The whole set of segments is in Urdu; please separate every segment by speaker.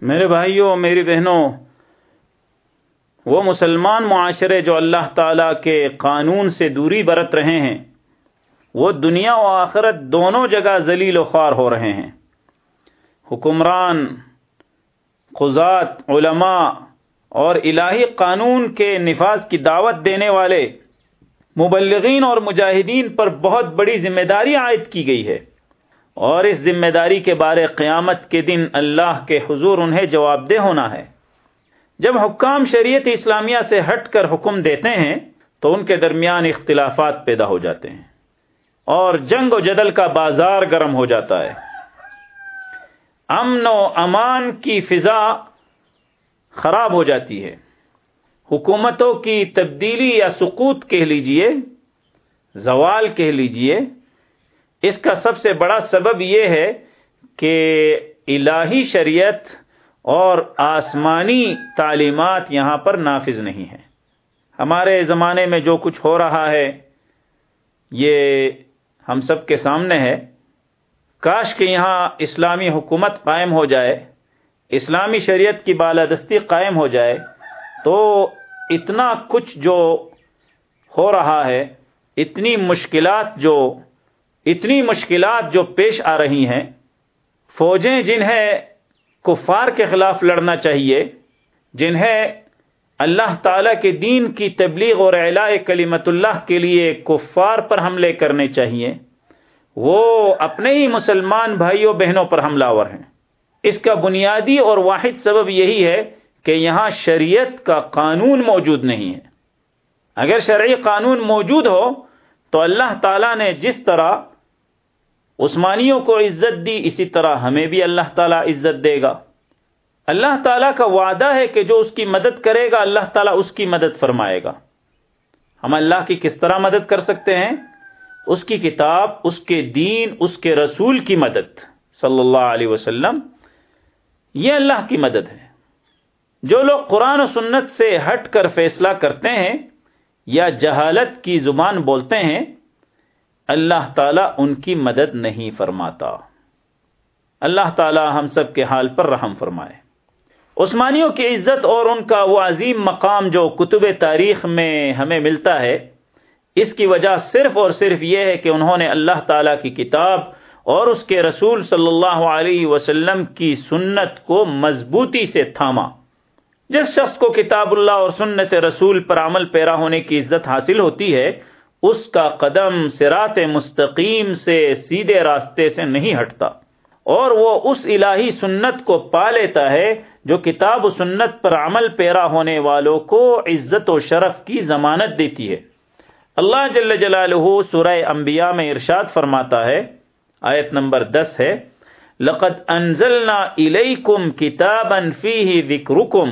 Speaker 1: میرے بھائیوں، میری بہنوں، وہ مسلمان معاشرے جو اللہ تعالی کے قانون سے دوری برت رہے ہیں، وہ دنیا و آخرت دونوں جگہ ذلیل و خوار ہو رہے ہیں۔ حکمران خزات علماء اور الہی قانون کے نفاذ کی دعوت دینے والے مبلغین اور مجاہدین پر بہت بڑی ذمہ داری عائد کی گئی ہے۔ اور اس ذمہ داری کے بارے قیامت کے دن اللہ کے حضور انہیں جواب دہ ہونا ہے۔ جب حکام شریعت اسلامیہ سے ہٹ کر حکم دیتے ہیں، تو ان کے درمیان اختلافات پیدا ہو جاتے ہیں اور جنگ و جدل کا بازار گرم ہو جاتا ہے۔ امن و امان کی فضا خراب ہو جاتی ہے۔ حکومتوں کی تبدیلی یا سقوط کہہ لیجیے، زوال کہہ لیجیے اس کا سب سے بڑا سبب یہ ہے کہ الہی شریعت اور آسمانی تعلیمات یہاں پر نافذ نہیں ہیں۔ ہمارے زمانے میں جو کچھ ہو رہا ہے، یہ ہم سب کے سامنے ہے۔ کاش کہ یہاں اسلامی حکومت قائم ہو جائے، اسلامی شریعت کی بالادستی قائم ہو جائے، تو اتنا کچھ جو ہو رہا ہے، اتنی مشکلات جو اتنی مشکلات جو پیش آ رہی ہیں، فوجیں جنہیں کفار کے خلاف لڑنا چاہیے، جنہیں اللہ تعالی کے دین کی تبلیغ اور اعلاء کلیمت اللہ کے لیے کفار پر حملے کرنے چاہیے، وہ اپنے ہی مسلمان بھائیوں بہنوں پر حملہ ور ہیں۔ اس کا بنیادی اور واحد سبب یہی ہے کہ یہاں شریعت کا قانون موجود نہیں ہے۔ اگر شرعی قانون موجود ہو تو اللہ تعالیٰ نے جس طرح عثمانیوں کو عزت دی، اسی طرح ہمیں بھی اللہ تعالیٰ عزت دے گا۔ اللہ تعالیٰ کا وعدہ ہے کہ جو اس کی مدد کرے گا، اللہ تعالیٰ اس کی مدد فرمائے گا۔ ہم اللہ کی کس طرح مدد کر سکتے ہیں؟ اس کی کتاب، اس کے دین، اس کے رسول کی مدد۔ صلی اللہ علیہ وسلم، یہ اللہ کی مدد ہے۔ جو لوگ قرآن و سنت سے ہٹ کر فیصلہ کرتے ہیں یا جہالت کی زبان بولتے ہیں، اللہ تعالیٰ ان کی مدد نہیں فرماتا۔ اللہ تعالیٰ ہم سب کے حال پر رحم فرمائے۔ عثمانیوں کی عزت اور ان کا وہ عظیم مقام جو کتب تاریخ میں ہمیں ملتا ہے، اس کی وجہ صرف اور صرف یہ ہے کہ انہوں نے اللہ تعالیٰ کی کتاب اور اس کے رسول صلی اللہ علیہ وسلم کی سنت کو مضبوطی سے تھاما۔ جس شخص کو کتاب اللہ اور سنت رسول پر عمل پیرا ہونے کی عزت حاصل ہوتی ہے، اس کا قدم سرات مستقیم سے سیدھے راستے سے نہیں ہٹتا۔ اور وہ اس الہی سنت کو پا لیتا ہے جو کتاب و سنت پر عمل پیرا ہونے والوں کو عزت و شرف کی ضمانت دیتی ہے۔ اللہ جل جلالہ سورہ انبیاء میں ارشاد فرماتا ہے، آیت نمبر دس ہے، لقد انزلنا الیکم کتابا فیہ ذکرکم۔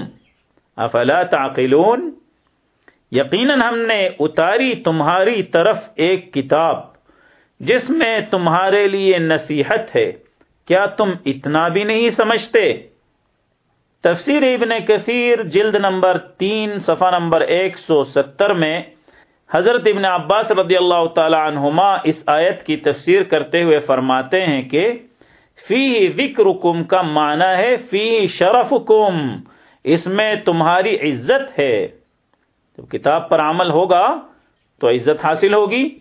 Speaker 1: افلا تعقلون؟ یقیناً ہم نے اتاری تمہاری طرف ایک کتاب جس میں تمہارے لیے نصیحت ہے، کیا تم اتنا بھی نہیں سمجھتے؟ تفسیر ابن کثیر جلد نمبر تین، صفحہ نمبر ایک سو ستر میں حضرت ابن عباس رضی اللہ تعالی عنہما اس آیت کی تفسیر کرتے ہوئے فرماتے ہیں کہ فی ذکر کا معنی ہے فی شرف اس میں تمہاری عزت ہے۔ جب کتاب پر عمل ہوگا تو عزت حاصل ہوگی۔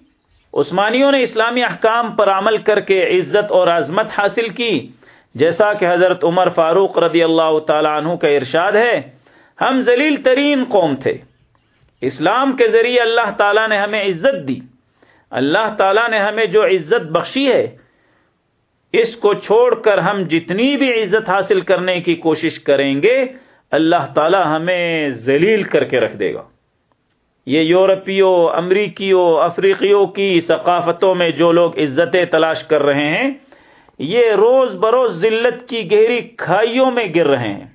Speaker 1: عثمانیوں نے اسلامی احکام پر عمل کر کے عزت اور عظمت حاصل کی۔ جیسا کہ حضرت عمر فاروق رضی اللہ تعالیٰ عنہ کا ارشاد ہے، ہم ذلیل ترین قوم تھے۔ اسلام کے ذریعے اللہ تعالیٰ نے ہمیں عزت دی۔ اللہ تعالیٰ نے ہمیں جو عزت بخشی ہے، اس کو چھوڑ کر ہم جتنی بھی عزت حاصل کرنے کی کوشش کریں گے اللہ تعالیٰ ہمیں ذلیل کر کے رکھ دے گا۔ یہ یورپیوں، امریکیوں، افریقیوں کی ثقافتوں میں جو لوگ عزتیں تلاش کر رہے ہیں، یہ روز بروز ذلت کی گہری کھائیوں میں گر رہے ہیں۔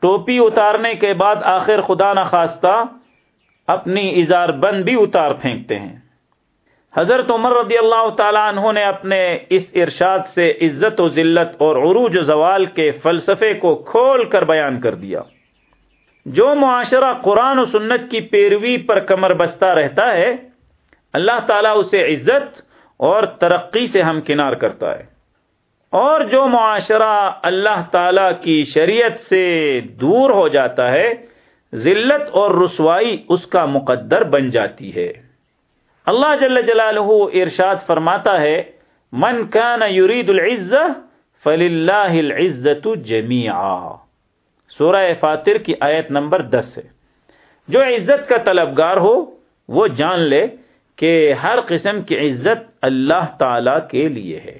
Speaker 1: ٹوپی اتارنے کے بعد آخر خدا نخواستہ اپنی اظہار بند بھی اتار پھینکتے ہیں۔ حضرت عمر رضی اللہ تعالیٰ عنہ نے اپنے اس ارشاد سے عزت و ذلت اور عروج و زوال کے فلسفے کو کھول کر بیان کر دیا۔ جو معاشرہ قرآن و سنت کی پیروی پر کمر بستہ رہتا ہے، اللہ تعالیٰ اسے عزت اور ترقی سے ہم کنار کرتا ہے۔ اور جو معاشرہ اللہ تعالی کی شریعت سے دور ہو جاتا ہے، ذلت اور رسوائی اس کا مقدر بن جاتی ہے۔ اللہ جل جلالہ ارشاد فرماتا ہے، من کان یرید العزہ فللہ العزت جمیعا. سورہ فاتر کی آیت نمبر دس ہے۔ جو عزت کا طلبگار ہو، وہ جان لے کہ ہر قسم کی عزت اللہ تعالی کے لیے ہے۔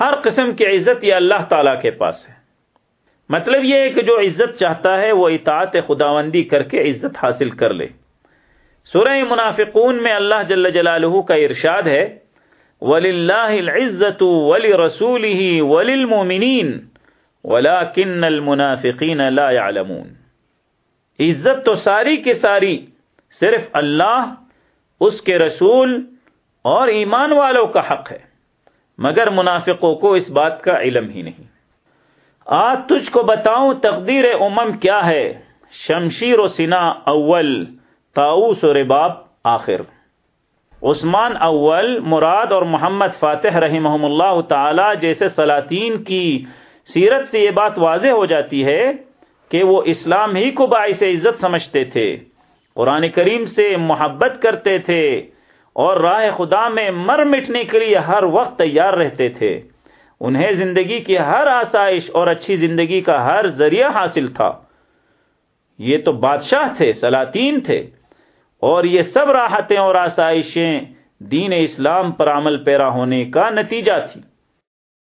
Speaker 1: ہر قسم کی عزت یہ اللہ تعالی کے پاس ہے۔ مطلب یہ ہے کہ جو عزت چاہتا ہے، وہ اطاعت خداوندی کر کے عزت حاصل کر لے۔ سورہ منافقون میں اللہ جل جلالہ کا ارشاد ہے ولی اللہ عزت ولی رسول ہی ولی المومنین عزت تو ساری کی ساری صرف اللہ، اس کے رسول اور ایمان والوں کا حق ہے، مگر منافقوں کو اس بات کا علم ہی نہیں۔ آج تجھ کو بتاؤں تقدیر امم کیا ہے، شمشیر و سنا اول۔ تاؤس و رباب آخر۔ عثمان اول، مراد اور محمد فاتح رحمہ اللہ تعالی جیسے سلاطین کی سیرت سے یہ بات واضح ہو جاتی ہے کہ وہ اسلام ہی کو باعث عزت سمجھتے تھے، قرآن کریم سے محبت کرتے تھے اور راہ خدا میں مر مٹنے کے لیے ہر وقت تیار رہتے تھے۔ انہیں زندگی کی ہر آسائش اور اچھی زندگی کا ہر ذریعہ حاصل تھا۔ یہ تو بادشاہ تھے، سلاطین تھے۔ اور یہ سب راحتیں اور آسائشیں دین اسلام پر عمل پیرا ہونے کا نتیجہ تھی۔